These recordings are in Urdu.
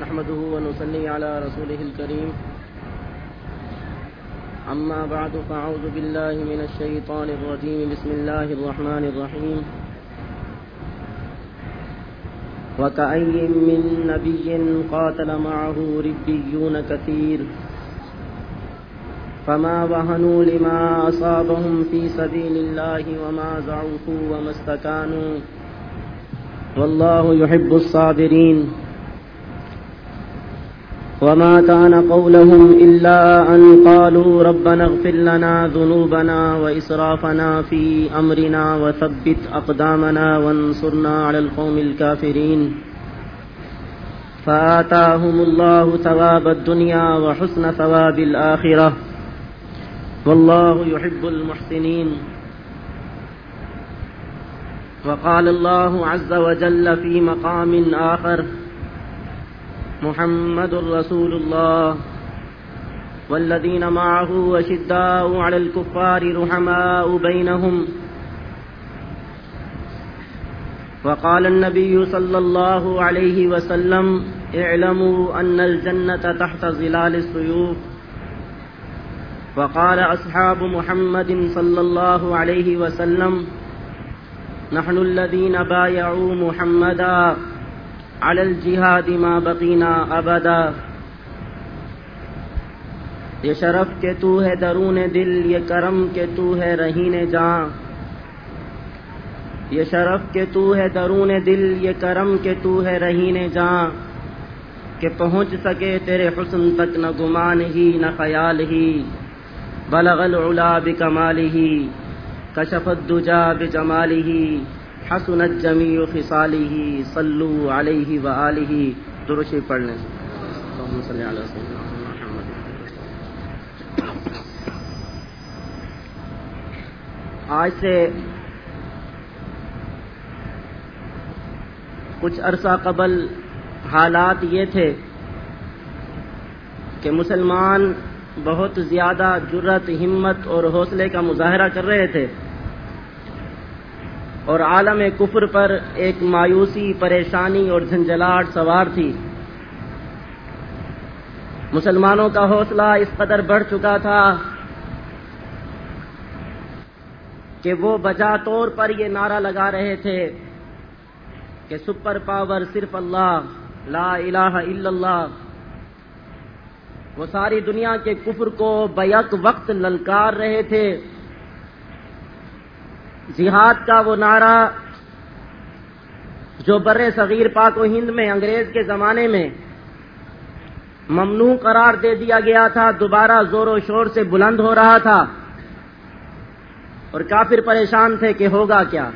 نحمده ونصلي على رسوله الكريم. أما بعد، فأعوذ بالله من الشيطان الرجيم. بسم الله الرحمن الرحيم. وكأي من نبي قاتل معه ربيون كثير. فما وهنوا لما أصابهم في سبيل الله وما ضعفوا وما استكانوا. والله يحب الصابرين. وما كان قولهم إلا أن قالوا ربنا اغفر لنا ذنوبنا وإسرافنا في أمرنا وثبت أقدامنا وانصرنا على القوم الكافرين فآتاهم الله ثواب الدنيا وحسن ثواب الآخرة والله يحب المحسنين وقال الله عز وجل في مقام آخر محمد رسول الله. والذين معه وشداء على الكفار رحماء بينهم. وقال النبي صلى الله عليه وسلم اعلموا أن الجنة تحت ظلال السيوف. وقال أصحاب محمد صلى الله عليه وسلم نحن الذين بايعوا محمدا على الجهاد ما بقينا ابدا یہ شرف کے تو ہے درون دل، یہ کرم کے تو ہے رہین جاں یہ شرف کے تو ہے درون دل، یہ کرم کے تو ہے رہین جاں کہ پہنچ سکے تیرے حسن تک نہ گمان ہی، نہ خیال ہی. بلغ العلا بکمالہ کشف الدجا بجمالہ حسنت جمیع خصالہ صلو علیہ وآلہ درشی پڑھنے اللہم صلی آج سے کچھ عرصہ قبل حالات یہ تھے کہ مسلمان بہت زیادہ جرت ہمت اور حوصلے کا مظاہرہ کر رہے تھے۔ اور عالم کفر پر ایک مایوسی، پریشانی اور جھنجھلاٹ سوار تھی۔ مسلمانوں کا حوصلہ اس قدر بڑھ چکا تھا کہ وہ بجا طور پر یہ نعرہ لگا رہے تھے کہ سپر پاور صرف اللہ، لا الہ الا اللہ۔ وہ ساری دنیا کے کفر کو بیک وقت للکار رہے تھے۔ جہاد کا وہ نعرہ جو بر صغیر پاک و ہند میں، انگریز کے زمانے میں ممنوع قرار دے دیا گیا تھا، دوبارہ زور و شور سے بلند ہو رہا تھا اور کافر پریشان تھے کہ ہوگا کیا۔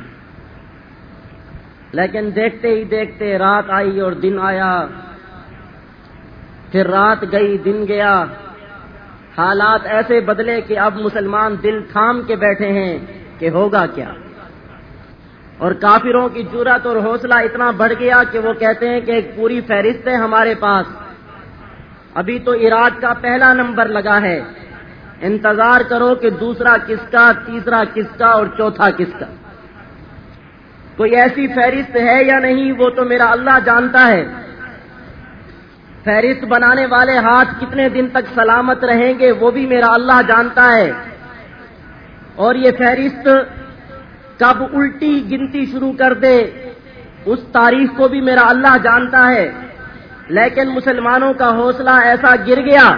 لیکن دیکھتے ہی دیکھتے رات آئی اور دن آیا، پھر رات گئی، دن گیا۔ حالات ایسے بدلے کہ اب مسلمان دل تھام کے بیٹھے ہیں۔ کہ ہوگا کیا؟ اور کافروں کی جرت اور حوصلہ اتنا بڑھ گیا کہ وہ کہتے ہیں کہ ایک پوری فہرست ہے ہمارے پاس۔ ابھی تو عراق کا پہلا نمبر لگا ہے۔ انتظار کرو کہ دوسرا کس کا، تیسرا کس کا اور چوتھا کس کا۔ کوئی ایسی فہرست ہے یا نہیں وہ تو میرا اللہ جانتا ہے۔ فہرست بنانے والے ہاتھ کتنے دن تک سلامت رہیں گے وہ بھی میرا اللہ جانتا ہے۔ اور یہ فہرست کب الٹی گنتی شروع کر دے، اس تاریخ کو بھی میرا اللہ جانتا ہے۔ لیکن مسلمانوں کا حوصلہ ایسا گر گیا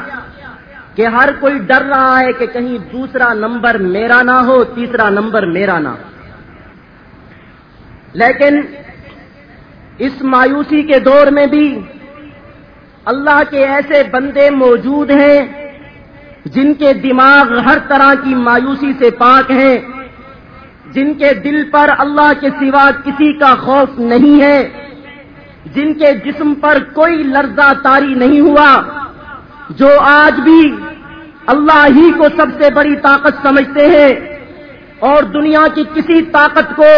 کہ ہر کوئی ڈر رہا ہے کہ کہیں دوسرا نمبر میرا نہ ہو، تیسرا نمبر میرا نہ۔ ہو لیکن اس مایوسی کے دور میں بھی اللہ کے ایسے بندے موجود ہیں جن کے دماغ ہر طرح کی مایوسی سے پاک ہیں، جن کے دل پر اللہ کے سوا کسی کا خوف نہیں ہے، جن کے جسم پر کوئی لرزہ تاری نہیں ہوا، جو آج بھی اللہ ہی کو سب سے بڑی طاقت سمجھتے ہیں اور دنیا کی کسی طاقت کو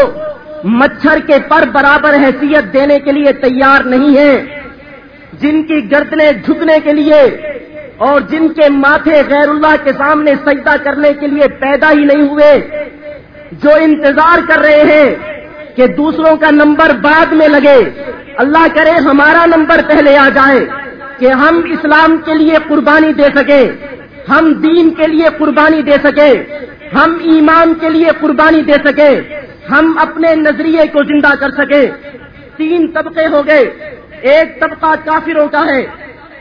مچھر کے پر برابر حیثیت دینے کے لیے تیار نہیں ہے جن کی گردنے جھکنے کے لیے اور جن کے ماتھے غیر اللہ کے سامنے سجدہ کرنے کے لیے پیدا ہی نہیں ہوئے، جو انتظار کر رہے ہیں کہ دوسروں کا نمبر بعد میں لگے، اللہ کرے ہمارا نمبر پہلے آ جائے کہ ہم اسلام کے لیے قربانی دے سکے ہم دین کے لیے قربانی دے سکے ہم ایمان کے لیے قربانی دے سکے ہم اپنے نظریے کو زندہ کر سکے تین طبقے ہو گئے، ایک طبقہ کافروں کا ہے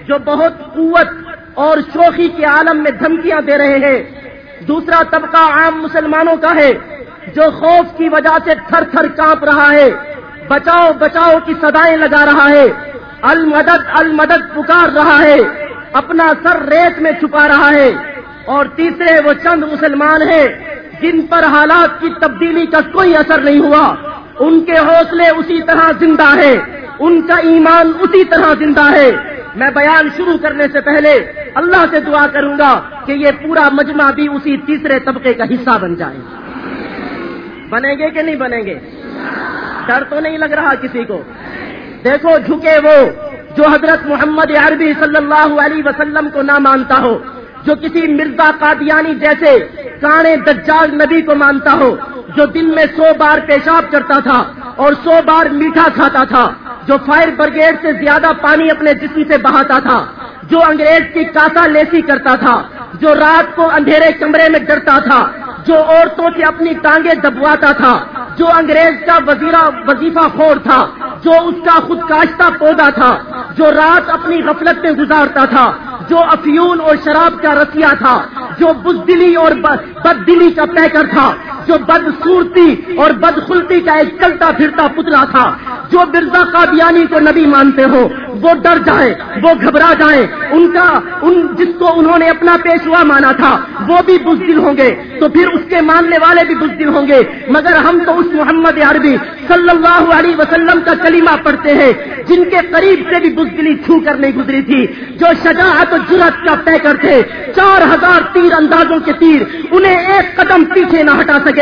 جو بہت قوت اور شوخی کے عالم میں دھمکیاں دے رہے ہیں۔ دوسرا طبقہ عام مسلمانوں کا ہے، جو خوف کی وجہ سے تھر تھر کانپ رہا ہے۔ بچاؤ بچاؤ کی سدائیں لگا رہا ہے۔ المدد المدد پکار رہا ہے۔ اپنا سر ریت میں چھپا رہا ہے۔ اور تیسرے، وہ چند مسلمان ہیں، جن پر حالات کی تبدیلی کا کوئی اثر نہیں ہوا۔ ان کے حوصلے اسی طرح زندہ ہے ان کا ایمان اسی طرح زندہ ہے۔ میں بیان شروع کرنے سے پہلے اللہ سے دعا کروں گا کہ یہ پورا مجمع بھی اسی تیسرے طبقے کا حصہ بن جائے۔ بنیں گے کہ نہیں بنیں گے؟ ڈر تو نہیں لگ رہا کسی کو۔ دیکھو جھکے وہ جو حضرت محمد عربی صلی اللہ علیہ وسلم کو نہ مانتا ہو، جو کسی مرزا قادیانی جیسے کانے دجال نبی کو مانتا ہو، جو دن میں سو بار پیشاب کرتا تھا اور سو بار میٹھا کھاتا تھا۔ جو فائر بریگیڈ سے زیادہ پانی اپنے جسم سے بہاتا تھا، جو انگریز کی کاسا لیسی کرتا تھا، جو رات کو اندھیرے کمرے میں ڈرتا تھا، جو عورتوں سے اپنی ٹانگیں دبواتا تھا، جو انگریز کا وزیرہ وظیفہ خور تھا، جو اس کا خود کاشتہ پودا تھا، جو رات اپنی غفلت میں گزارتا تھا، جو افیون اور شراب کا رسیا تھا، جو بزدلی اور بد دلی کا پیکر تھا۔ جو بد صورتی اور بد خلتی کا ایک چلتا پھرتا پتلا تھا، جو برزا قادیانی کو نبی مانتے ہو، وہ ڈر جائیں وہ گھبرا جائیں ان کا، ان جس کو انہوں نے اپنا پیشوا مانا تھا، وہ بھی بزدل ہوں گے۔ تو پھر اس کے ماننے والے بھی بزدل ہوں گے۔ مگر ہم تو اس محمد عربی صلی اللہ علیہ وسلم کا کلمہ پڑھتے ہیں، جن کے قریب سے بھی بزدلی چھو کر نہیں گزری تھی، جو شجاعت و جرت کا پیکر تھے چار ہزار تیر اندازوں کے تیر، انہیں ایک قدم پیچھے نہ ہٹا سکے۔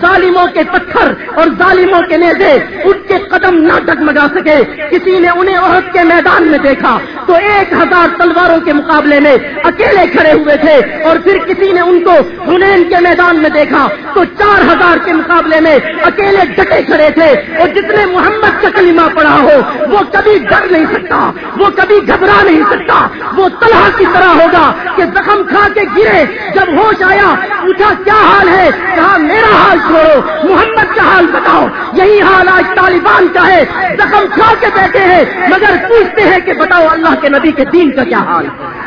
ظالموں کے پتھر اور ظالموں کے نیزے ان کے قدم نہ ڈگمگا سکے۔ کسی نے انہیں عہد کے میدان میں دیکھا تو ایک ہزار تلواروں کے مقابلے میں اکیلے کھڑے ہوئے تھے اور پھر کسی نے ان کو ہنین کے میدان میں دیکھا تو چار ہزار کے مقابلے میں اکیلے ڈٹے کھڑے تھے اور جتنے محمد کا کلمہ پڑا ہو، وہ کبھی ڈر نہیں سکتا، وہ کبھی گھبرا نہیں سکتا۔ وہ طلحہ کی طرح ہوگا کہ زخم کھا کے گرے۔ جب ہوش آیا، پوچھا، کیا حال ہے؟ کہا میرا حال چھوڑو محمد کا حال بتاؤ یہی حال آج طالبان کا ہے زخم کھا کے بیٹھے ہیں مگر پوچھتے ہیں کہ بتاؤ اللہ کے نبی کے دین کا کیا حال ہے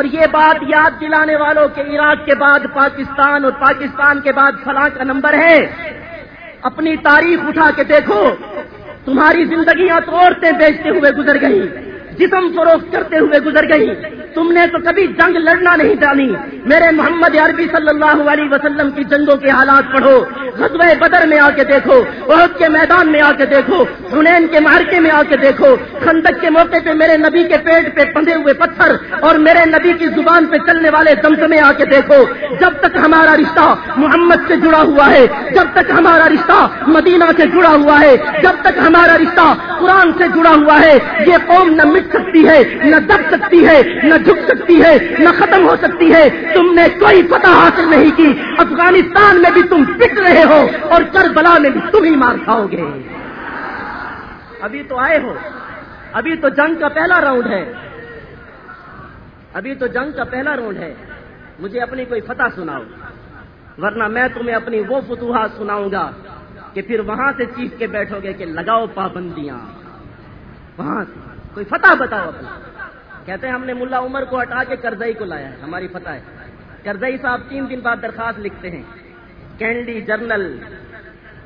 اور یہ بات یاد دلانے والوں کے عراق کے بعد پاکستان اور پاکستان کے بعد فلاں کا نمبر ہے۔ اپنی تاریخ اٹھا کے دیکھو۔ تمہاری زندگیاں تو عورتیں بیچتے ہوئے گزر گئی جسم فروخت کرتے ہوئے گزر گئی۔ تم نے تو کبھی جنگ لڑنا نہیں ڈالی میرے محمد عربی صلی اللہ علیہ وسلم کی جنگوں کے حالات پڑھو۔ غزوہ بدر میں آ کے دیکھو۔ عہد کے میدان میں آ کے دیکھو۔ حنین کے مارکے میں آ کے دیکھو۔ خندق کے موقع پہ میرے نبی کے پیٹ پہ پندے ہوئے پتھر اور میرے نبی کی زبان پہ چلنے والے دمدمے آ کے دیکھو۔ جب تک ہمارا رشتہ محمد سے جڑا ہوا ہے، جب تک ہمارا رشتہ مدینہ سے جڑا ہوا ہے، جب تک ہمارا رشتہ قرآن سے جڑا ہوا ہے، یہ قوم نہ مٹ سکتی ہے، نہ دب سکتی ہے، نہ جھک سکتی ہے، نہ ختم ہو سکتی ہے۔ تم نے کوئی فتح حاصل نہیں کی۔ افغانستان میں بھی تم پٹ رہے ہو اور کربلا میں بھی تم ہی مار کھاؤ گے۔ ابھی تو آئے ہو۔ ابھی تو جنگ کا پہلا راؤنڈ ہے۔ ابھی تو جنگ کا پہلا راؤنڈ ہے۔ مجھے اپنی کوئی فتح سناؤ۔ ورنہ میں تمہیں اپنی وہ فتوحات سناؤں گا کہ پھر وہاں سے چیخ کے بیٹھو گے کہ لگاؤ پابندیاں۔ وہاں سے۔ کوئی فتح بتاؤ اپنا۔ کہتے ہیں ہم نے ملا عمر کو ہٹا کے کرزئی کو لایا ہے، ہماری فتح ہے۔ کرزئی صاحب تین دن بعد درخواست لکھتے ہیں۔ Candy general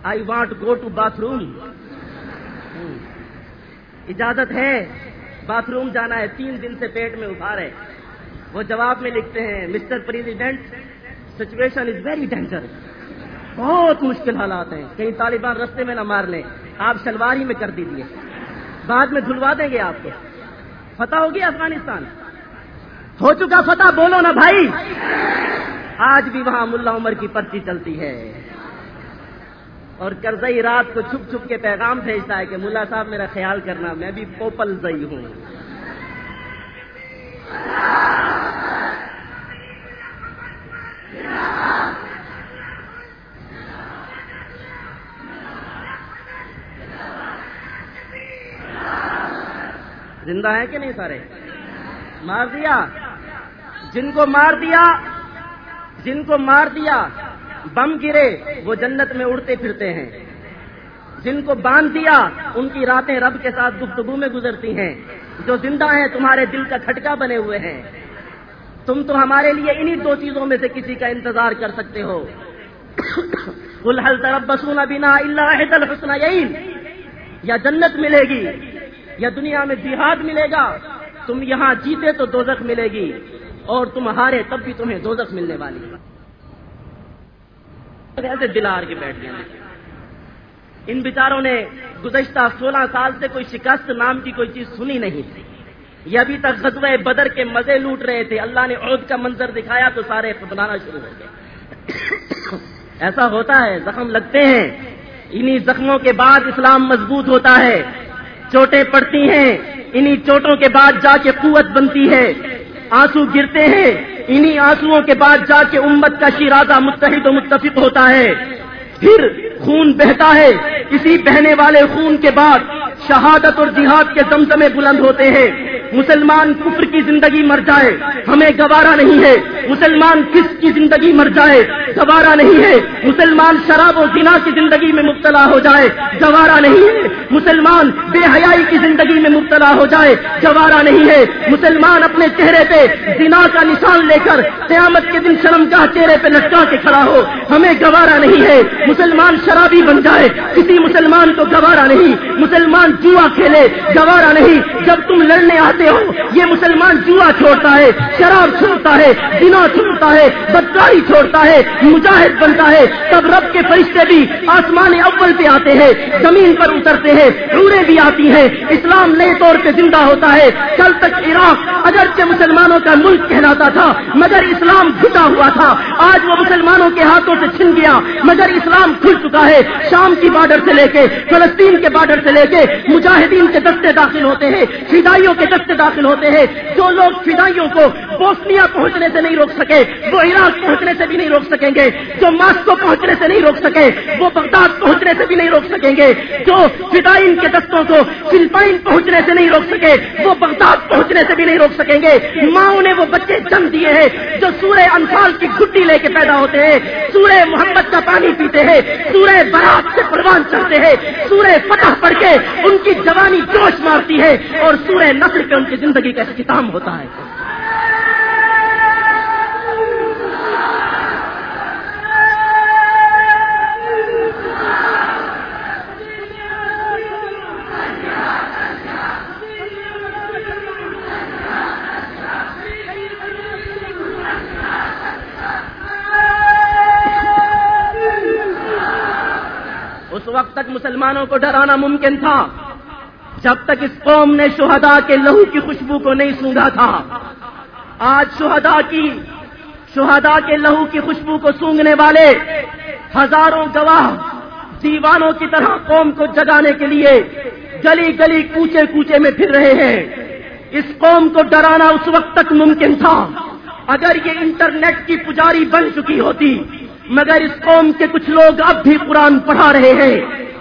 I want go to bathroom اجازت ہے باتھ روم جانا ہے۔ تین دن سے پیٹ میں ابھار ہے۔ وہ جواب میں لکھتے ہیں mister president situation is very danger بہت مشکل حالات ہیں۔ کہیں طالبان رستے میں نہ مار لیں۔ آپ شلوار ہی میں کر دیجیے بعد میں دھلوا دیں گے آپ کو۔ فتح ہوگی افغانستان؟ ہو چکا فتح، بولو نا بھائی۔ آج بھی وہاں ملا عمر کی پرچی چلتی ہے۔ اور کرزئی رات کو چھپ چھپ کے پیغام بھیجتا ہے کہ ملا صاحب، میرا خیال کرنا، میں بھی پوپل زئی ہوں۔ زندہ ہیں کہ نہیں سارے؟ مار دیا۔ جن کو مار دیا، جن کو مار دیا، بم گرے، وہ جنت میں اڑتے پھرتے ہیں۔ جن کو باندھ دیا، ان کی راتیں رب کے ساتھ گفتگو میں گزرتی ہیں۔ جو زندہ ہیں، تمہارے دل کا کھٹکا بنے ہوئے ہیں۔ تم تو ہمارے لیے انہی دو چیزوں میں سے کسی کا انتظار کر سکتے ہو۔ الحل طرف بسونا بنا اللہ الحسن یا جنت ملے گی۔ یا دنیا میں جہاد ملے گا، تم یہاں جیتے تو دوزخ ملے گی، اور تم ہارے تب بھی تمہیں دوزخ ملنے والی ایسے دلار کے بیٹھ گئے ان بیچاروں نے گزشتہ سولہ سال سے کوئی شکست نام کی کوئی چیز سنی نہیں تھی۔ یہ ابھی تک غزوہ بدر کے مزے لوٹ رہے تھے۔ اللہ نے عہد کا منظر دکھایا تو سارے خدلانا شروع ہو گئے۔ ایسا ہوتا ہے، زخم لگتے ہیں۔ انہی زخموں کے بعد اسلام مضبوط ہوتا ہے۔ چوٹیں پڑتی ہیں، انہی چوٹوں کے بعد جا کے قوت بنتی ہے۔ آنسو گرتے ہیں، انہی آنسو کے بعد جا کے امت کا شیرازہ متحد و متفق ہوتا ہے۔ پھر خون بہتا ہے، اسی بہنے والے خون کے بعد شہادت اور جہاد کے زمزمے بلند ہوتے ہیں۔ مسلمان کفر کی زندگی مر جائے، ہمیں گوارا نہیں ہے۔ مسلمان کس کی زندگی مر جائے؟ گوارا نہیں ہے۔ مسلمان شراب و زنا کی زندگی میں مبتلا ہو جائے، گوارا نہیں ہے۔ مسلمان بے حیائی کی زندگی میں مبتلا ہو جائے، گوارا نہیں ہے۔ مسلمان اپنے چہرے پہ زنا کا نشان لے کر قیامت کے دن شرم کا چہرے پہ لٹکا کے کھڑا ہو، ہمیں گوارا نہیں ہے۔ مسلمان شرابی بن جائے، کسی مسلمان کو گوارا نہیں۔ مسلمان جوا کھیلے، گوارا نہیں۔ جب تم لڑنے آتے ہو یہ مسلمان جوا چھوڑتا ہے، شراب چھوڑتا ہے دنا چھوڑتا ہے، بدکاری چھوڑتا ہے، مجاہد بنتا ہے۔ تب رب کے فرشتے بھی آسمان اول پہ آتے ہیں، زمین پر اترتے ہیں روڑے بھی آتی ہیں۔ اسلام نئے طور پہ زندہ ہوتا ہے۔ کل تک عراق اگرچہ مسلمانوں کا ملک کہلاتا تھا، مگر اسلام گھٹا ہوا تھا۔ آج وہ مسلمانوں کے ہاتھوں سے چھن گیا، مگر اسلام کھل چکا ہے۔ شام کی بارڈر سے لے کے، فلسطین کے بارڈر سے لے کے مجاہدین کے دستے داخل ہوتے ہیں فدائیوں کے دستے داخل ہوتے ہیں، جو لوگ فدائیوں کو بوسنیا پہنچنے سے نہیں روک سکے، وہ عراق پہنچنے سے بھی نہیں روک سکیں گے، جو ماسکو پہنچنے سے نہیں روک سکے، وہ بغداد پہنچنے سے بھی نہیں روک سکیں گے، جو فدائن کے دستوں کو فلپائن پہنچنے سے نہیں روک سکے، وہ بغداد پہنچنے سے بھی نہیں روک سکیں گے۔ ماؤں نے وہ بچے جم دیے ہیں، جو سورہ انفال کی گڈی لے کے پیدا ہوتے ہیں، سورہ محمد کا پانی پیتے ہیں، سورہ برات سے پروان چلتے ہیں، سورہ فتح پڑھ کے ان کی جوانی جوش مارتی ہے اور سورہ نسل پہ ان کی زندگی کا اختتام ہوتا ہے۔ اس وقت تک مسلمانوں کو ڈرانا ممکن تھا۔ جب تک اس قوم نے شہدا کے لہو کی خوشبو کو نہیں سونگا تھا، آج شہدا کی شہدا کے لہو کی خوشبو کو سونگنے والے ہزاروں گواہ دیوانوں کی طرح قوم کو جگانے کے لیے گلی گلی کوچے کوچے میں پھر رہے ہیں۔ اس قوم کو ڈرانا اس وقت تک ممکن تھا۔ اگر یہ انٹرنیٹ کی پجاری بن چکی ہوتی، مگر اس قوم کے کچھ لوگ اب بھی قرآن پڑھا رہے ہیں۔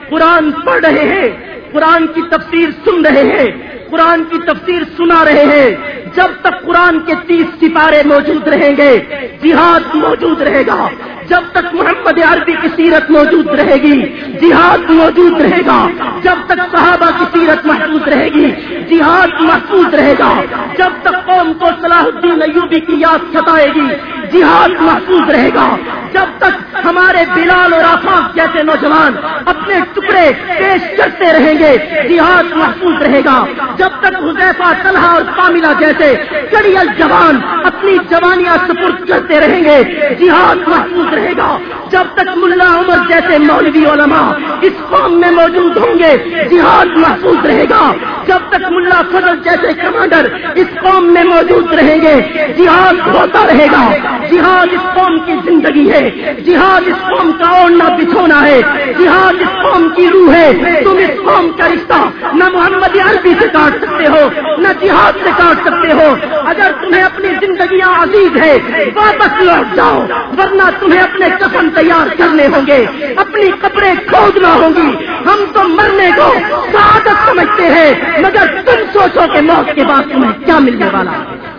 قرآن پڑھ رہے ہیں، قرآن کی تفسیر سن رہے ہیں، قرآن کی تفسیر سنا رہے ہیں۔ جب تک قرآن کے تیس سپارے موجود رہیں گے، جہاد موجود رہے گا۔ جب تک محمد عربی کی سیرت موجود رہے گی، جہاد موجود رہے گا۔ جب تک صحابہ کی سیرت محفوظ رہے گی، جہاد محفوظ رہے گا۔ جب تک قوم کو صلاح الدین ایوبی کی یاد ستائے گی، جہاد محفوظ رہے گا۔ جب تک ہمارے بلال اور آفاق جیسے نوجوان اپنے ٹکڑے پیش کرتے رہیں گے، جہاد محفوظ رہے گا۔ جب تک حذیفہ، طلحہ اور کاملہ جیسے کڑیل جوان اپنی جوانیاں سپرد کرتے رہیں گے، جہاد محفوظ رہے گا۔ جب تک ملا عمر جیسے مولوی علماء اس قوم میں موجود ہوں گے، جہاد محفوظ رہے گا۔ جب تک ملا فضل جیسے کمانڈر اس قوم میں موجود رہیں گے، جہاد ہوتا رہے گا۔ جہاد اس قوم کی زندگی ہے۔ جہاد اس قوم کا اوڑنا بچھونا ہے۔ جہاد اس قوم کی روح ہے۔ تم اس قوم کا رشتہ نہ محمد عربی سے کاٹ سکتے ہو، نہ جہاد سے کاٹ سکتے ہو۔ اگر تمہیں اپنی زندگیاں عزیز ہے واپس لوٹ جاؤ، ورنہ تمہیں اپنے کفن تیار کرنے ہوں گے، اپنی کپڑے کھودنا ہوں گی۔ ہم تو مرنے کو سعادت سمجھتے ہیں، مگر تم سوچو کہ موت کے بعد تمہیں کیا ملنے والا ہے۔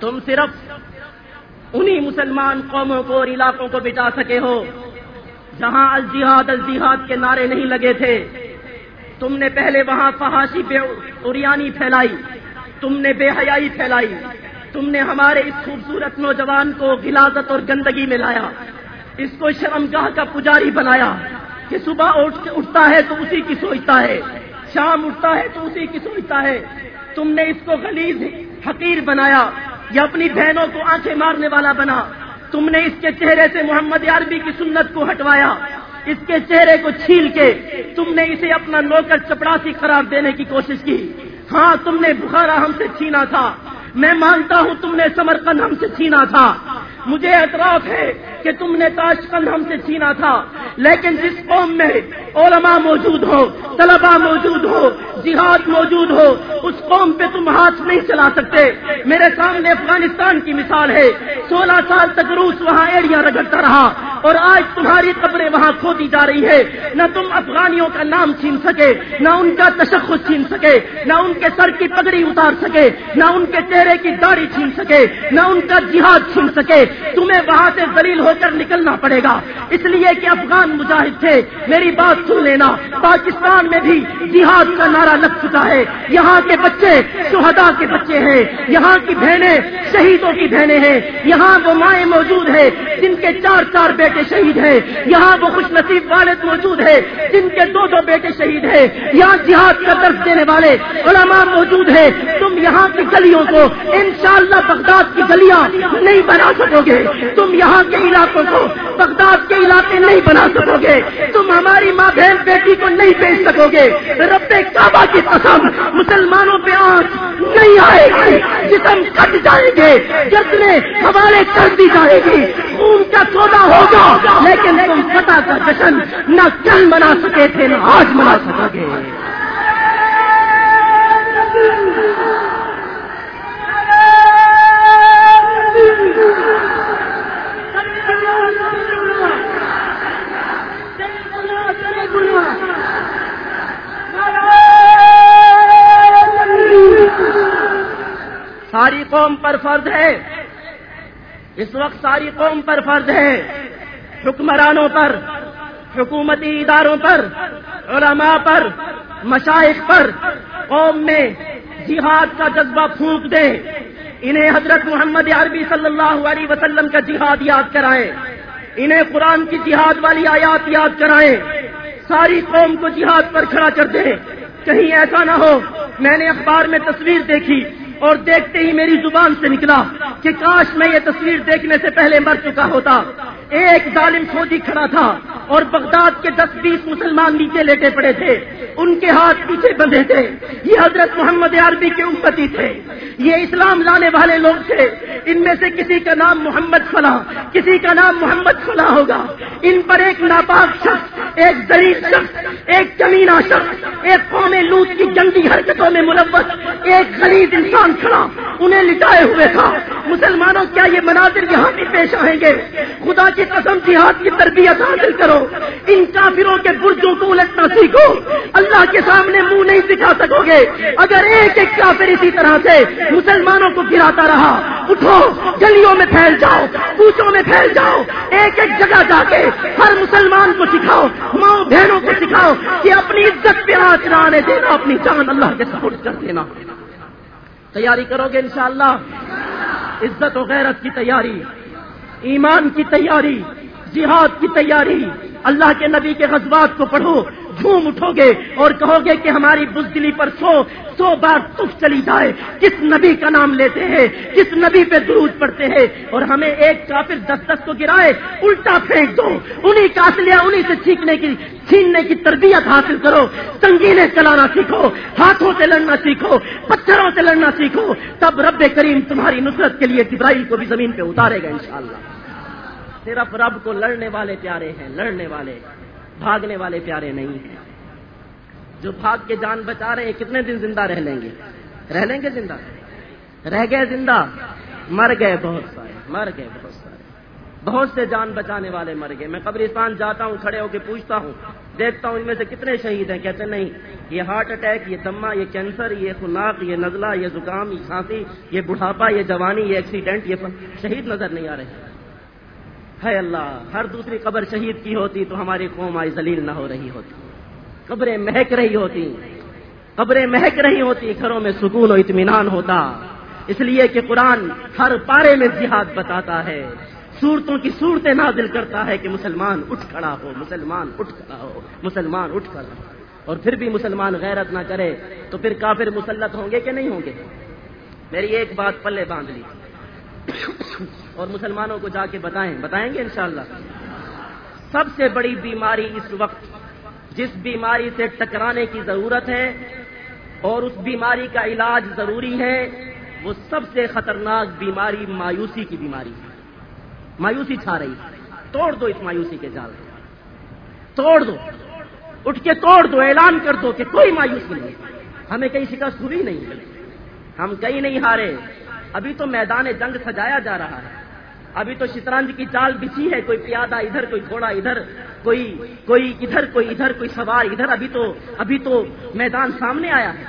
تم صرف انہی مسلمان قوموں کو اور علاقوں کو بچا سکے ہو، جہاں الجہاد الجہاد کے نعرے نہیں لگے تھے۔ تم نے پہلے وہاں فحاشی بے اریانی پھیلائی، تم نے بے حیائی پھیلائی۔ تم نے ہمارے اس خوبصورت نوجوان کو غلازت اور گندگی میں لایا۔ اس کو شرمگاہ کا پجاری بنایا کہ صبح اٹھتا ہے تو اسی کی سوچتا ہے، شام اٹھتا ہے تو اسی کی سوچتا ہے۔ تم نے اس کو غلیظ حقیر بنایا یا اپنی بہنوں کو آنکھیں مارنے والا بنا۔ تم نے اس کے چہرے سے محمد عربی کی سنت کو ہٹوایا۔ اس کے چہرے کو چھیل کے تم نے اسے اپنا نوکر چپڑاسی قرار دینے کی کوشش کی۔ ہاں تم نے بخارا ہم سے چھینا تھا۔ میں مانتا ہوں تم نے سمرکند ہم سے چھینا تھا۔ مجھے اعتراف ہے کہ تم نے تاش کند ہم سے چھینا تھا۔ لیکن جس قوم میں علماء موجود ہو طلبا موجود ہو جہاد موجود ہو، اس قوم پہ تم ہاتھ نہیں چلا سکتے۔ میرے سامنے افغانستان کی مثال ہے۔ سولہ سال تک روس وہاں ایڑیاں رگڑتا رہا اور آج تمہاری قبریں وہاں کھودی جا رہی ہے نہ تم افغانیوں کا نام چھین سکے، نہ ان کا تشخص چھین سکے، نہ ان کے سر کی پگڑی اتار سکے، نہ ان کے چہرے کی داڑھی چھین سکے، نہ ان کا جہاد چھین سکے۔ تمہیں وہاں سے دلیل ہو کر نکلنا پڑے گا۔ اس لیے کہ افغان مجاہد تھے، میری بات سن لینا۔ پاکستان میں بھی جہاد کا نعرہ لگ چکا ہے۔ یہاں کے بچے شہدا کے بچے ہیں۔ یہاں کی بہنیں شہیدوں کی بہنیں ہیں۔ یہاں وہ مائیں موجود ہیں، جن کے چار چار بیٹے شہید ہیں۔ یہاں وہ خوش نصیب والد موجود ہیں، جن کے دو دو بیٹے شہید ہیں۔ یہاں جہاد کا درد دینے والے علماء موجود ہیں۔ تم یہاں کی گلیوں کو انشاءاللہ بغداد کی گلیاں نہیں بنا سکو گے۔ تم یہاں کے علاقوں کو بغداد کے علاقے نہیں بنا سکو گے۔ تم ہماری ماں بہن بیٹی کو نہیں بیچ سکو گے۔ رب کعبہ کی قسم، مسلمانوں پہ آنکھ نہیں آئے گی، جسم کٹ جائیں گے جتنے حوالے کر دی جائے گی۔ خون کا سودا ہوگا، لیکن تم فتح کا جشن نہ کل منا سکے تھے، نہ آج منا سکو گے۔ فرض ہے۔ اس وقت ساری قوم پر فرض ہے۔ حکمرانوں پر، حکومتی اداروں پر، علماء پر مشائق پر قوم میں جہاد کا جذبہ پھونک دیں۔ انہیں حضرت محمد عربی صلی اللہ علیہ وسلم کا جہاد یاد کرائیں۔ انہیں قرآن کی جہاد والی آیات یاد کرائیں۔ ساری قوم کو جہاد پر کھڑا کر دیں۔ کہیں ایسا نہ ہو، میں نے اخبار میں تصویر دیکھی۔ اور دیکھتے ہی میری زبان سے نکلا۔ کہ کاش میں یہ تصویر دیکھنے سے پہلے مر چکا ہوتا۔ ایک ظالم فوجی کھڑا تھا اور بغداد کے دس بیس مسلمان نیچے لیٹے پڑے تھے۔ ان کے ہاتھ پیچھے بندھے تھے۔ یہ حضرت محمد عربی کے امتی تھے۔ یہ اسلام لانے والے لوگ تھے۔ ان میں سے کسی کا نام محمد فلاح کسی کا نام محمد فلاح ہوگا۔ ان پر ایک ناپاک شخص، ایک ذریع شخص، ایک کمینہ شخص، ایک قوم لوٹ کی جنگی حرکتوں میں ملوث، ایک غریب انسان کھڑا۔ انہیں لٹائے ہوئے تھا۔ مسلمانوں، کیا یہ مناظر یہاں بھی پیش آئیں گے؟ خدا کی قسم جہاد کی تربیت حاصل کرو۔ ان کافروں کے برجوں کو الٹنا سیکھو۔ اللہ کے سامنے منہ نہیں دکھا سکو گے۔ اگر ایک ایک کافر اسی طرح سے مسلمانوں کو گراتا رہا، اٹھو، گلیوں میں پھیل جاؤ پوچھوں میں پھیل جاؤ، ایک ایک جگہ جا کے ہر مسلمان کو سکھاؤ ماں بہنوں کو سکھاؤ کہ اپنی عزت پہ آج نہ آنے دینا، اپنی جان اللہ کے سپورٹ کر دینا۔ تیاری کرو گے انشاءاللہ؟ عزت و غیرت کی تیاری، ایمان کی تیاری، جہاد کی تیاری، اللہ کے نبی کے غزبات کو پڑھو جھوم اٹھو گے اور کہو گے کہ ہماری بزدلی پر سو سو بار تف چلی جائے۔ کس نبی کا نام لیتے ہیں؟ کس نبی پہ درود پڑتے ہیں؟ اور ہمیں ایک کافر دس دس کو گرائے، الٹا پھینک دو۔ انہیں کا انہیں سے چھینکنے کی، چھیننے کی تربیت حاصل کرو۔ سنگینے چلانا سیکھو، ہاتھوں سے لڑنا سیکھو، پتھروں سے لڑنا سیکھو۔ تب رب کریم تمہاری نصرت کے لیے جبرائیل کو بھی زمین پہ اتارے گا انشاءاللہ۔ صرف رب کو لڑنے والے پیارے ہیں، لڑنے والے۔ بھاگنے والے پیارے نہیں ہیں۔ جو بھاگ کے جان بچا رہے ہیں، کتنے دن زندہ رہ لیں گے؟ رہ لیں گے زندہ؟ رہ گئے زندہ؟ مر گئے بہت سارے، مر گئے بہت سارے۔ بہت سے جان بچانے والے مر گئے۔ میں قبرستان جاتا ہوں، کھڑے ہو کے پوچھتا ہوں، دیکھتا ہوں ان میں سے کتنے شہید ہیں، کہتے نہیں، یہ ہارٹ اٹیک، یہ دما یہ کینسر، یہ خناق، یہ نزلہ، یہ زکام، یہ کھانسی یہ بڑھاپا، یہ جوانی، یہ ایکسیڈنٹ، یہ شہید نظر نہیں آ رہے۔ ہے اللہ، ہر دوسری قبر شہید کی ہوتی تو ہماری قوم آئی ذلیل نہ ہو رہی ہوتی۔ قبریں مہک رہی ہوتی، قبریں مہک رہی ہوتی، گھروں میں سکون و اطمینان ہوتا۔ اس لیے کہ قرآن ہر پارے میں جہاد بتاتا ہے، صورتوں کی صورتیں نازل کرتا ہے کہ مسلمان اٹھ کھڑا ہو، مسلمان اٹھ کھڑا ہو، مسلمان اٹھ کھڑا ہو۔ اور پھر بھی مسلمان غیرت نہ کرے تو پھر کافر مسلط ہوں گے کہ نہیں ہوں گے؟ میری ایک بات پلے باندھ لی۔ اور مسلمانوں کو جا کے بتائیں بتائیں گے انشاءاللہ۔ سب سے بڑی بیماری اس وقت، جس بیماری سے ٹکرانے کی ضرورت ہے اور اس بیماری کا علاج ضروری ہے، وہ سب سے خطرناک بیماری مایوسی کی بیماری ہے۔ مایوسی چھا رہی ہے۔ توڑ دو اس مایوسی کے جال توڑ دو۔ اٹھ کے توڑ دو، اعلان کر دو کہ کوئی مایوسی نہیں۔ ہمیں کہیں شکست ہوئی نہیں۔ ہم کہیں نہیں ہارے۔ ابھی تو میدان جنگ سجایا جا رہا ہے۔ ابھی تو شطرنج کی چال بچھی ہے، کوئی پیادہ ادھر، کوئی گھوڑا ادھر، کوئی کوئی ادھر کوئی ادھر، کوئی سوار ادھر۔ ابھی تو ابھی تو میدان سامنے آیا ہے۔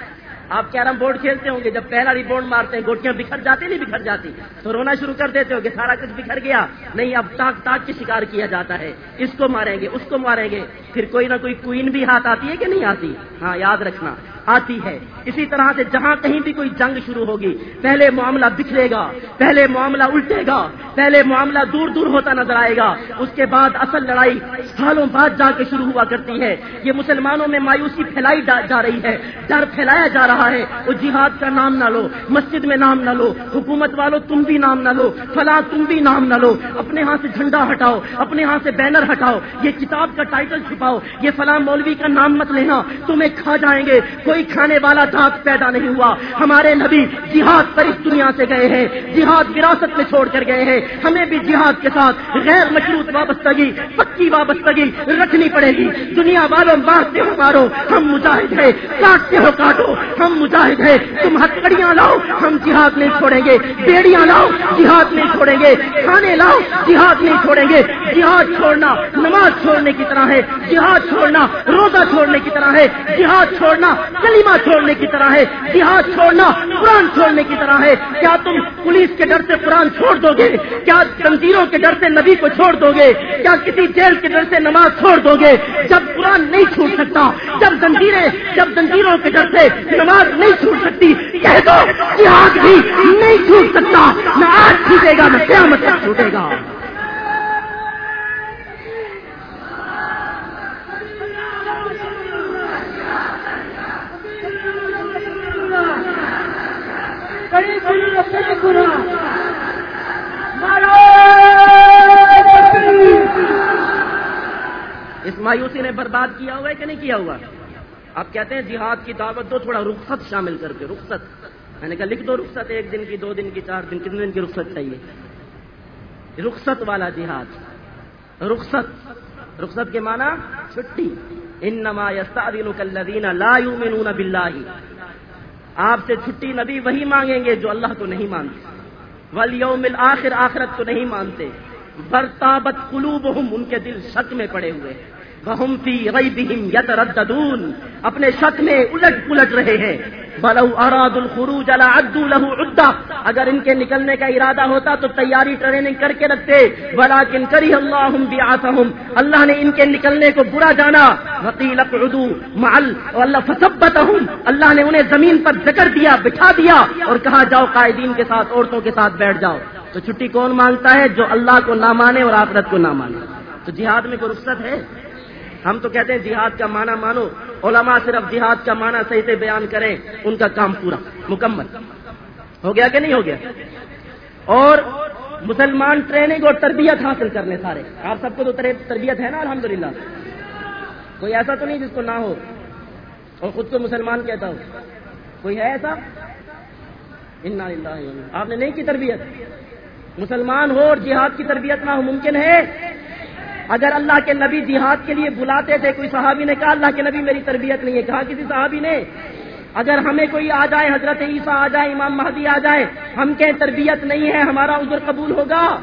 آپ کیرم بورڈ کھیلتے ہوں گے، جب پہلا ریبورڈ مارتے ہیں، گوٹیاں بکھر جاتی نہیں بکھر جاتی۔ تو رونا شروع کر دیتے ہو کہ سارا کچھ بکھر گیا۔ نہیں، اب تاک تاک کے شکار کیا جاتا ہے۔ اس کو ماریں گے، اس کو ماریں گے۔ پھر کوئی نہ کوئی کوئن بھی ہاتھ آتی ہے کہ نہیں آتی؟ ہاں یاد رکھنا، آتی ہے۔ اسی طرح سے جہاں کہیں بھی کوئی جنگ شروع ہوگی، پہلے معاملہ بکھرے گا، پہلے معاملہ الٹے گا، پہلے معاملہ دور دور ہوتا نظر آئے گا۔ اس کے بعد اصل لڑائی سالوں بعد جا کے شروع ہوا کرتی ہے۔ یہ مسلمانوں میں مایوسی پھیلائی جا رہی ہے، ڈر پھیلایا جا رہا ہے۔ وہ جہاد کا نام نہ لو، مسجد میں نام نہ لو، حکومت والو تم بھی نام نہ لو، فلاں تم بھی نام نہ لو۔ اپنے ہاں سے جھنڈا ہٹاؤ، اپنے ہاں سے بینر ہٹاؤ۔ یہ کتاب کا ٹائٹل چھپاؤ یہ فلاں مولوی کا نام مت لینا۔ تمہیں کھا جائیں گے، کوئی کھانے والا دانت پیدا نہیں ہوا۔ ہمارے نبی جہاد پر اس دنیا سے گئے ہیں، جہاد وراثت میں چھوڑ کر گئے ہیں۔ ہمیں بھی جہاد کے ساتھ غیر مشروط وابستگی، پکی وابستگی رکھنی پڑے گی۔ دنیا والوں، مارتے ہو مارو، ہم مجاہد ہیں۔ کاٹتے ہو کاٹو، ہم مجاہد ہیں۔ تم ہتکڑیاں لاؤ، ہم جہاد نہیں چھوڑیں گے۔ بیڑیاں لاؤ، جہاد نہیں چھوڑیں گے۔ کھانے لاؤ، جہاد نہیں چھوڑیں گے۔ جہاد چھوڑنا، نماز چھوڑنے کی طرح ہے۔ جہاد چھوڑنا، روزہ چھوڑنے کی طرح ہے، جہاد چھوڑنا کلیمہ چھوڑنے کی طرح ہے، جہاد چھوڑنا، قرآن چھوڑنے کی طرح ہے۔ کیا تم پولیس کے ڈر سے قرآن چھوڑ دو گے؟ کیا تنظیروں کے ڈر سے نبی کو چھوڑ دو گے؟ کیا کسی جیل کے ڈر سے نماز چھوڑ دو گے؟ جب قرآن نہیں چھوٹ سکتا، جب زنجیریں جب زنجیروں کے ڈر سے نماز نہیں چھوٹ سکتی، کہہ دو، جہاد بھی نہیں چھوٹ سکتا۔ نہ آج چھوٹے گا، نہ قیامت تک چھوٹے گا۔ مایوسی نے برباد کیا ہوا ہے کہ نہیں کیا ہوا؟ آپ کہتے ہیں جہاد کی دعوت دو، تھوڑا رخصت شامل کر کے، رخصت۔ میں نے کہا لکھ دو رخصت، ایک دن کی، دو دن کی، چار دن کتنے دن کی رخصت چاہیے؟ رخصت والا جہاد۔ رخصت۔ رخصت کے معنی چھٹی۔ ان نما یستین لا یؤمنون باللہ۔ آپ سے چھٹی نبی وہی مانگیں گے جو اللہ کو نہیں مانتے۔ ولیوم آخر آخرت کو نہیں مانتے۔ برتابت قلوب ان کے دل شک میں پڑے ہوئے۔ ہیں وہ فی غیبہم یترددون۔ اپنے شک میں الٹ پلٹ رہے ہیں۔ بلو اراد الخروج لا عدو له عدہ اگر ان کے نکلنے کا ارادہ ہوتا تو تیاری ٹریننگ کر کے رکھتے۔ بلاکن کری اللہ بیعثہم اللہ نے ان کے نکلنے کو برا جانا۔ وقیل اقعدوا مع اللہ فثبتہم اللہ نے انہیں زمین پر ذکر دیا، بٹھا دیا اور کہا، جاؤ قائدین کے ساتھ، عورتوں کے ساتھ بیٹھ جاؤ۔ تو چھٹی کون مانگتا ہے جو اللہ کو نہ مانے اور آخرت کو نہ مانے؟ تو جہاد میں کوئی رخصت ہے؟ ہم تو کہتے ہیں جہاد کا معنی مانو، علماء صرف جہاد کا معنی صحیح سے بیان کریں، ان کا کام پورا، مکمل۔ ہو گیا کہ نہیں ہو گیا؟ اور مسلمان ٹریننگ اور تربیت حاصل کرنے سارے۔ آپ سب کو تو تربیت ہے نا، الحمدللہ۔ کوئی ایسا تو نہیں جس کو نہ ہو۔ اور خود کو مسلمان کہتا ہو۔ کوئی ہے ایسا؟ آپ نے نہیں کی تربیت۔ مسلمان ہو اور جہاد کی تربیت نہ ہو، ممکن ہے؟ اگر اللہ کے نبی جہاد کے لیے بلاتے تھے، کوئی صحابی نے کہا، اللہ کے نبی میری تربیت نہیں ہے۔ کہا کسی صحابی نے، اگر ہمیں کوئی آ جائے، حضرت عیسیٰ آ جائے، امام مہدی آ جائے، ہم کہیں تربیت نہیں ہے، ہمارا عذر قبول ہوگا۔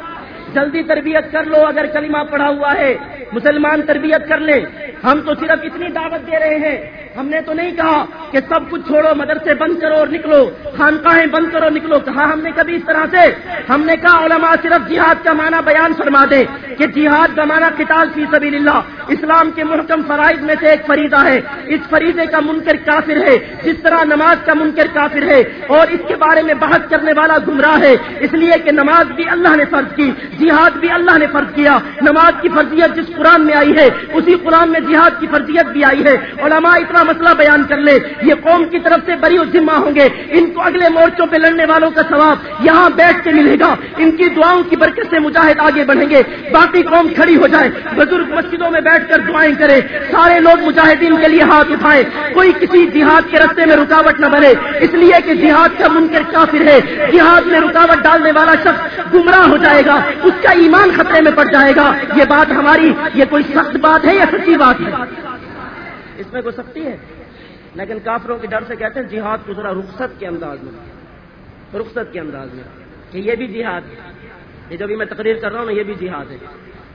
جلدی تربیت کر لو، اگر کلمہ پڑھا ہوا ہے، مسلمان تربیت کر لیں ہم تو صرف اتنی دعوت دے رہے ہیں۔ ہم نے تو نہیں کہا کہ سب کچھ چھوڑو، مدرسے بند کرو اور نکلو، خانقاہیں بند کرو، نکلو۔ کہا ہم نے کبھی اس طرح سے۔ ہم نے کہا علماء صرف جہاد کا معنی بیان فرما دے کہ جہاد کا معنی قتال فی سبیل اللہ۔ اسلام کے محکم فرائض میں سے ایک فریضہ ہے۔ اس فریضے کا منکر کافر ہے۔ جس طرح نماز کا منکر کافر ہے اور اس کے بارے میں بحث کرنے والا گمراہ ہے۔ اس لیے کہ نماز بھی اللہ نے فرض کی، جہاد بھی اللہ نے فرض کیا۔ نماز کی فرضیت جس قرآن میں آئی ہے، اسی قرآن میں جہاد کی فرضیت بھی آئی ہے۔ علماء اتنا مسئلہ بیان کر لے، یہ قوم کی طرف سے بری ذمہ ہوں گے۔ ان کو اگلے مورچوں پہ لڑنے والوں کا ثواب یہاں بیٹھ کے ملے گا۔ ان کی دعاؤں کی برکت سے مجاہد آگے بڑھیں گے۔ باقی قوم کھڑی ہو جائے۔ بزرگ مسجدوں میں بیٹھ کر دعائیں کرے۔ سارے لوگ مجاہدین کے لیے ہاتھ اٹھائے۔ کوئی کسی جہاد کے رستے میں رکاوٹ نہ بنے۔ اس لیے کہ جہاد کا منکر کافر ہے۔ جہاد میں رکاوٹ ڈالنے والا شخص گمراہ ہو جائے گا۔ اس کا ایمان خطرے میں پڑ جائے گا۔ یہ بات ہماری، یہ کوئی سخت بات ہے یا سچی بات ہے؟ اس میں کوئی سختی ہے۔ لیکن کافروں کے ڈر سے کہتے ہیں جہاد کو ذرا رخصت کے انداز میں۔ رخصت کے انداز میں۔ کہ یہ بھی جہاد ہے۔ یہ جو بھی میں تقریر کر رہا ہوں نا، یہ بھی جہاد ہے۔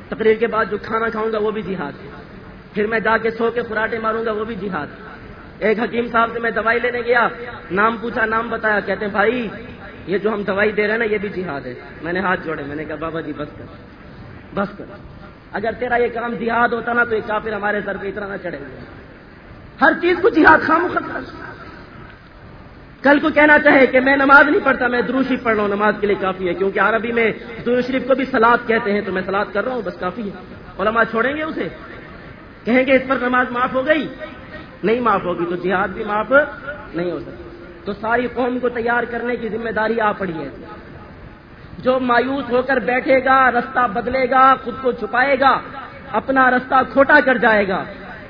تقریر کے بعد جو کھانا کھاؤں گا، وہ بھی جہاد ہے۔ پھر میں جا کے سو کے فراٹے ماروں گا، وہ بھی جہاد ہے۔ ایک حکیم صاحب سے میں دوائی لینے گیا، نام پوچھا، نام بتایا، کہتے ہیں، بھائی، یہ جو ہم دوائی دے رہے ہیں نا، یہ بھی جہاد ہے۔ میں نے ہاتھ جوڑے، میں نے کہا، بابا جی بس کر۔ بس کر۔ اگر تیرا یہ کام جہاد ہوتا نا، تو یہ کافر ہمارے سر پہ اتنا نہ چڑھے ہوئے ہر چیز کو جہاد خام خطرہ کل کو کہنا چاہے کہ میں نماز نہیں پڑھتا، میں دروشی پڑھ رہا ہوں، نماز کے لیے کافی ہے۔ کیونکہ عربی میں درو شریف کو بھی سلاد کہتے ہیں، تو میں سلاد کر رہا ہوں، بس کافی ہے۔ علماء چھوڑیں گے اسے؟ کہیں گے اس پر نماز معاف ہو گئی؟ نہیں معاف ہوگی، تو جہاد بھی معاف نہیں ہو سکتی تو ساری قوم کو تیار کرنے کی ذمہ داری آ پڑی ہے۔ جو مایوس ہو کر بیٹھے گا، رستہ بدلے گا، خود کو چھپائے گا، اپنا رستہ کھوٹا کر جائے گا۔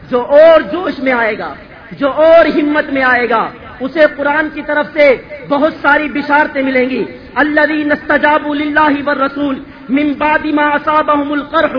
جو اور جوش میں آئے گا، جو اور ہمت میں آئے گا، اسے قرآن کی طرف سے بہت ساری بشارتیں ملیں گی۔ اللہ نستجاب اللہ بر رسول ممباد اصابهم القرح۔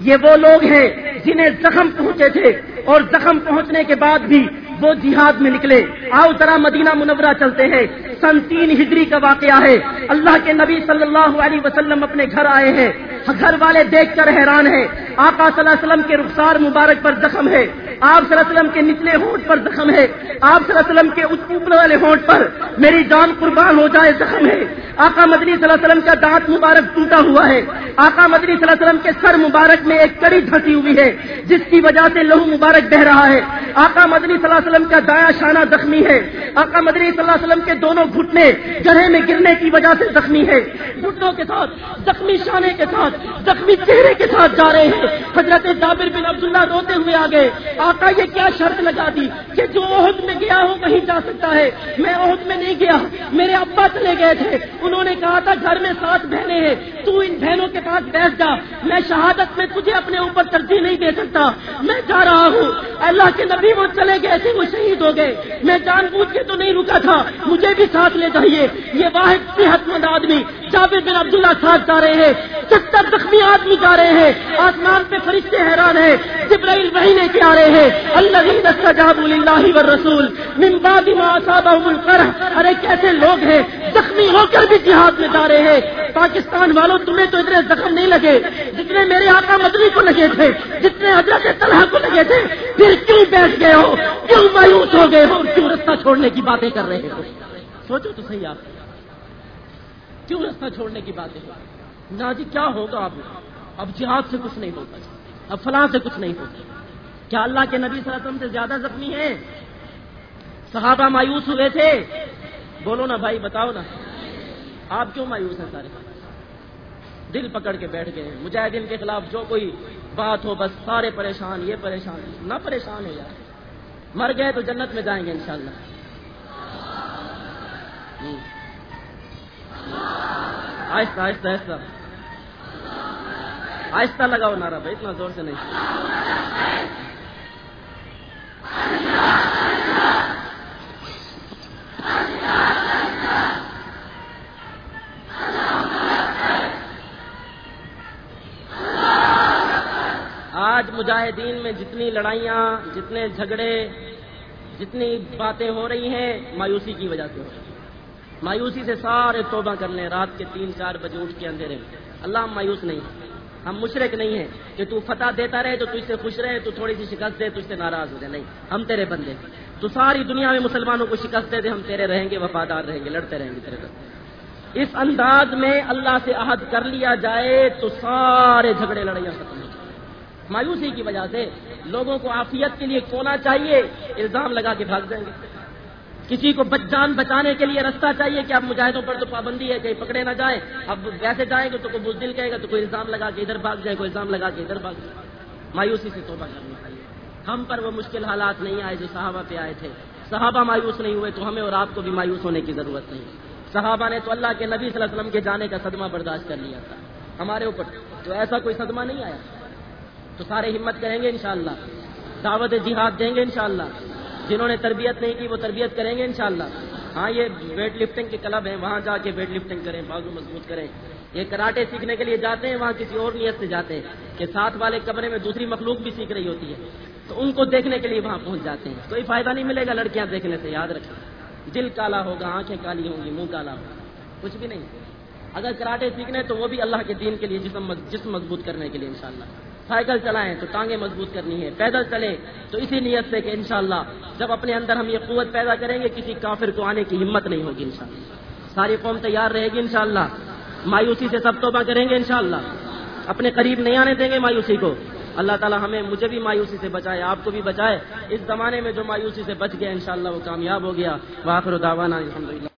یہ وہ لوگ ہیں جنہیں زخم پہنچے تھے اور زخم پہنچنے کے بعد بھی وہ جہاد میں نکلے۔ آؤ ذرا مدینہ منورہ چلتے ہیں۔ سن تین ہجری کا واقعہ ہے۔ اللہ کے نبی صلی اللہ علیہ وسلم اپنے گھر آئے ہیں۔ گھر والے دیکھ کر حیران ہے آقا صلی اللہ علیہ وسلم کے رخسار مبارک پر زخم ہے آپ صلی اللہ علیہ وسلم کے نچلے ہونٹ پر زخم ہے۔ آپ صلی اللہ علیہ وسلم کے اوپر والے ہونٹ پر میری جان قربان ہو جائے زخم ہے۔ آقا مدنی صلی اللہ علیہ وسلم کا دانت مبارک ٹوٹا ہوا ہے۔ آقا مدنی صلی اللہ علیہ وسلم کے سر مبارک میں ایک کڑی دھسی ہوئی ہے، جس کی وجہ سے لہو مبارک بہ رہا ہے۔ آقا مدنی صلی اللہ علیہ وسلم کا دایا شانہ زخمی ہے۔ آقا مدنی صلی اللہ علیہ وسلم کے دونوں گھٹنے گڑھے میں گرنے کی وجہ سے زخمی ہے۔ گھٹنوں کے ساتھ، زخمی شانے کے ساتھ، زخمی چہرے کے ساتھ جا رہے ہیں۔ حضرت جابر بن عبداللہ روتے ہوئے آ گئے آقا یہ کیا شرط لگا دی کہ جو عہد میں گیا ہو وہیں جا سکتا ہے؟ میں عہد میں نہیں گیا۔ میرے ابا چلے گئے تھے۔ انہوں نے کہا تھا، گھر میں سات بہنیں ہیں۔ تو ان بہنوں کے پاس بیٹھ جا۔ میں شہادت میں تجھے اپنے اوپر ترجیح نہیں دے سکتا۔ میں جا رہا ہوں۔ اللہ کے نبی وہ چلے گئے تھے، وہ شہید ہو گئے۔ میں جان بوجھ کے تو نہیں رکا تھا۔ مجھے بھی ساتھ لے جائیے۔ یہ واحد صحت مند آدمی جابر بن عبداللہ ساتھ جا رہے ہیں۔ ستر زخمی آدمی جا رہے ہیں۔ آسمان پہ فرشتے حیران ہیں۔ جبرائیل وہی لے کے آ رہے ہیں۔ اللہ و رسول ارے کیسے لوگ ہیں، زخمی ہو کر بھی جہاد میں جا رہے ہیں۔ پاکستان والوں تمہیں تو اتنے زخم نہیں لگے جتنے میرے آقا مدنی کو لگے تھے، جتنے حضرت طلحہ کو لگے تھے۔ پھر کیوں بیٹھ گئے ہو؟ کیوں مایوس ہو گئے ہو؟ کیوں رستہ چھوڑنے کی باتیں کر رہے ہو؟ سوچو تو صحیح آپ، کیوں رستہ چھوڑنے کی باتیں نہ جی کیا ہوگا اب؟ اب جہاد سے کچھ نہیں ہوتا، اب فلاں سے کچھ نہیں ہوتا۔ کیا اللہ کے نبی صلی اللہ علیہ وسلم سے زیادہ زخمی ہیں؟ صحابہ مایوس ہوئے تھے؟ بولو نا بھائی، بتاؤ نا۔ آپ کیوں مایوس ہیں سارے؟ دل پکڑ کے بیٹھ گئے۔ مجاہدین کے خلاف جو کوئی بات ہو، بس سارے پریشان، یہ پریشان۔ نہ پریشان ہو یار۔ مر گئے تو جنت میں جائیں گے انشاءاللہ۔ آہستہ آہستہ آہستہ۔ آہستہ لگاؤ نارا بھائی، اتنا زور سے نہیں۔ آج مجاہدین میں جتنی لڑائیاں، جتنے جھگڑے، جتنی باتیں ہو رہی ہیں، مایوسی کی وجہ سے ہو رہی ہیں۔ مایوسی سے سارے توبہ کر لیں، رات کے تین، چار بجے اٹھ کے اندھیرے میں۔ اللہ مایوس نہیں ہم مشرق نہیں ہیں کہ تو فتح دیتا رہے تو تجھ سے خوش رہے، تو تھوڑی سی شکست دے تجھ سے ناراض ہو جائے۔ نہیں، ہم تیرے بندے تو ساری دنیا میں مسلمانوں کو شکست دے دے، ہم تیرے رہیں گے، وفادار رہیں گے، لڑتے رہیں گے تیرے بندے اس انداز میں اللہ سے عہد کر لیا جائے تو سارے جھگڑے، لڑائیاں ختم ہو مایوسی کی وجہ سے لوگوں کو آفیت کے لیے کونا چاہیے، الزام لگا کے بھاگ جائیں گے۔ کسی کو جان بچانے کے لیے رستہ چاہیے کہ اب مجاہدوں پر تو پابندی ہے، کہیں پکڑے نہ جائیں۔ اب ویسے جائیں گے تو کوئی بزدل کہے گا تو کوئی الزام لگا کے ادھر بھاگ جائے، کوئی الزام لگا کے ادھر بھاگ جائے۔ مایوسی سے توبہ کرنا چاہیے۔ ہم پر وہ مشکل حالات نہیں آئے جو صحابہ پہ آئے تھے۔ صحابہ مایوس نہیں ہوئے تو ہمیں اور آپ کو بھی مایوس ہونے کی ضرورت نہیں۔ صحابہ نے تو اللہ کے نبی صلی اللہ علیہ وسلم کے جانے کا صدمہ برداشت کر لیا تھا۔ ہمارے اوپر تو ایسا کوئی صدمہ نہیں آیا۔ تو سارے ہمت کریں گے انشاءاللہ۔ دعوت جہاد دیں گے انشاءاللہ۔ جنہوں نے تربیت نہیں کی وہ تربیت کریں گے انشاءاللہ۔ ہاں یہ ویٹ لفٹنگ کے کلب ہیں، وہاں جا کے ویٹ لفٹنگ کریں، بازو مضبوط کریں۔ یہ کراٹے سیکھنے کے لیے جاتے ہیں، وہاں کسی اور نیت سے جاتے ہیں کہ ساتھ والے کمرے میں دوسری مخلوق بھی سیکھ رہی ہوتی ہے۔ تو ان کو دیکھنے کے لیے وہاں پہنچ جاتے ہیں۔ کوئی فائدہ نہیں ملے گا لڑکیاں دیکھنے سے، یاد رکھیں۔ دل کالا ہوگا، آنکھیں کالی ہوں گی، منہ کالا ہوگا۔ کچھ بھی نہیں۔ اگر کراٹے سیکھنے تو وہ بھی اللہ کے دین کے لیے جسم جسم مضبوط کرنے کے لیے انشاءاللہ۔ سائیکل چلائیں تو ٹانگیں مضبوط کرنی ہے پیدل چلیں تو اسی نیت سے کہ انشاءاللہ جب اپنے اندر ہم یہ قوت پیدا کریں گے، کسی کافر کو آنے کی ہمت نہیں ہوگی انشاءاللہ۔ ساری قوم تیار رہے گی انشاءاللہ۔ مایوسی سے سب توبہ کریں گے انشاءاللہ۔ اپنے قریب نہیں آنے دیں گے مایوسی کو۔ اللہ تعالیٰ ہمیں، مجھے بھی مایوسی سے بچائے، آپ کو بھی بچائے۔ اس زمانے میں جو مایوسی سے بچ گیا انشاءاللہ وہ کامیاب ہو گیا۔ واخر دعوانا الحمدللہ۔